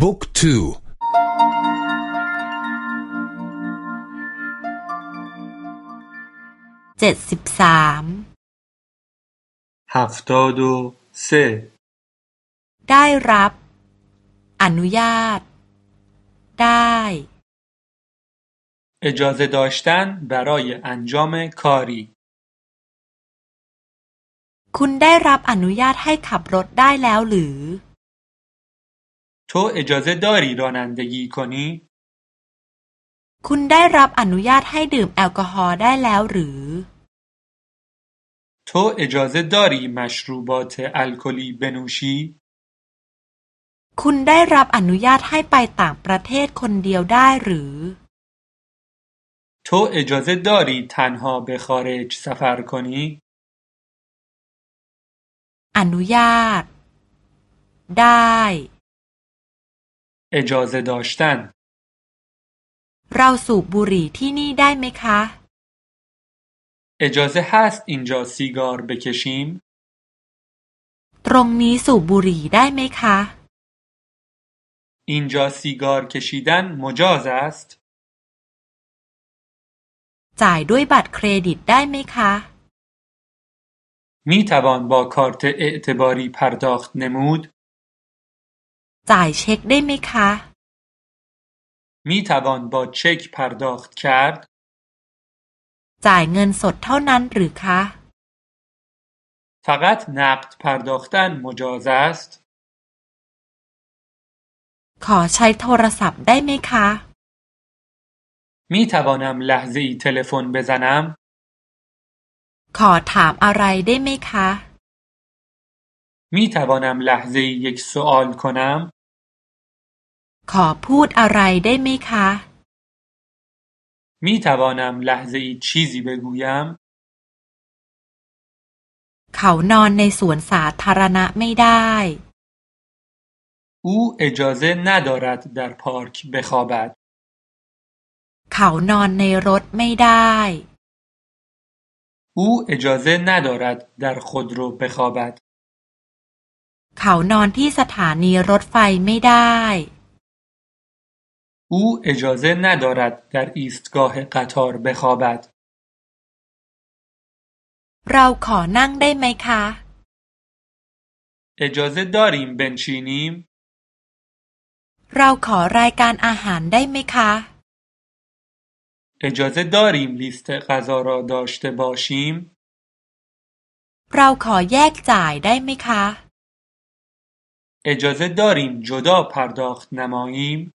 บุ๊กทูเจ็ดสิบสามฮัฟตอดูเซได้รับ อนุญาต ได้เอจาซดาชตันบรายอันจามคารีคุณได้รับอนุญาตให้ขับรถได้แล้วหรือ تو اجازه داری رانندگی کنی คุณได้รับอนุญาตให้ดื่มแอลกอฮอล์ได้แล้วหรือ تو اجازه داری مشروبات الکلی بنوشی คุณได้รับอนุญาตให้ไปต่างประเทศคนเดียวได้หรือ تو اجازه داری تنها به خارج سفر کنی؟ อนุญาต ได้ اجازه داشتن เราสูบบุหรี่ที่นี่ได้ไหมคะ اجازه هست اینجا سیگار بکشیم؟ ตรงนี้สูบบุหรี่ได้ไหมคะ اینجا سیگار کشیدن مجاز است؟ จ่ายด้วยบัตรเครดิตได้ไหมคะ می توان با کارت اعتباری پرداخت نمود؟ จ่ายเช็คได้ไหมคะ می توان با چک پرداخت کرد؟ จ่ายเงินสดเท่านั้นหรือคะ فقط نقد پرداختن مجاز است؟ ขอใช้โทรศัพท์ได้ไหมคะ می توانم لحظه ای تلفن بزنم؟ ขอถามอะไรได้ไหมคะ می توانم لحظه ای یک سوال کنم؟ ขอพูดอะไรได้ไหมคะ می توانم لحظه ای چیزی بگویم؟ เขานอนในสวนสาธารณะไม่ได้ او اجازه ندارد در پارک بخوابد. เขานอนในรถไม่ได้ او اجازه ندارد در خودرو بخوابد. เขานอนที่สถานีรถไฟไม่ได้ او اجازه ندارد در ایستگاه قطار بخوابد. เราขอนั่งได้ไหมคะ اجازه داریم بنشینیم؟ เราขอรายการอาหารได้ไหมคะ اجازه داریم لیست غذا را داشته باشیم؟ เราขอแยกจ่ายได้ไหมคะ اجازه داریم جدا پرداخت نماییم؟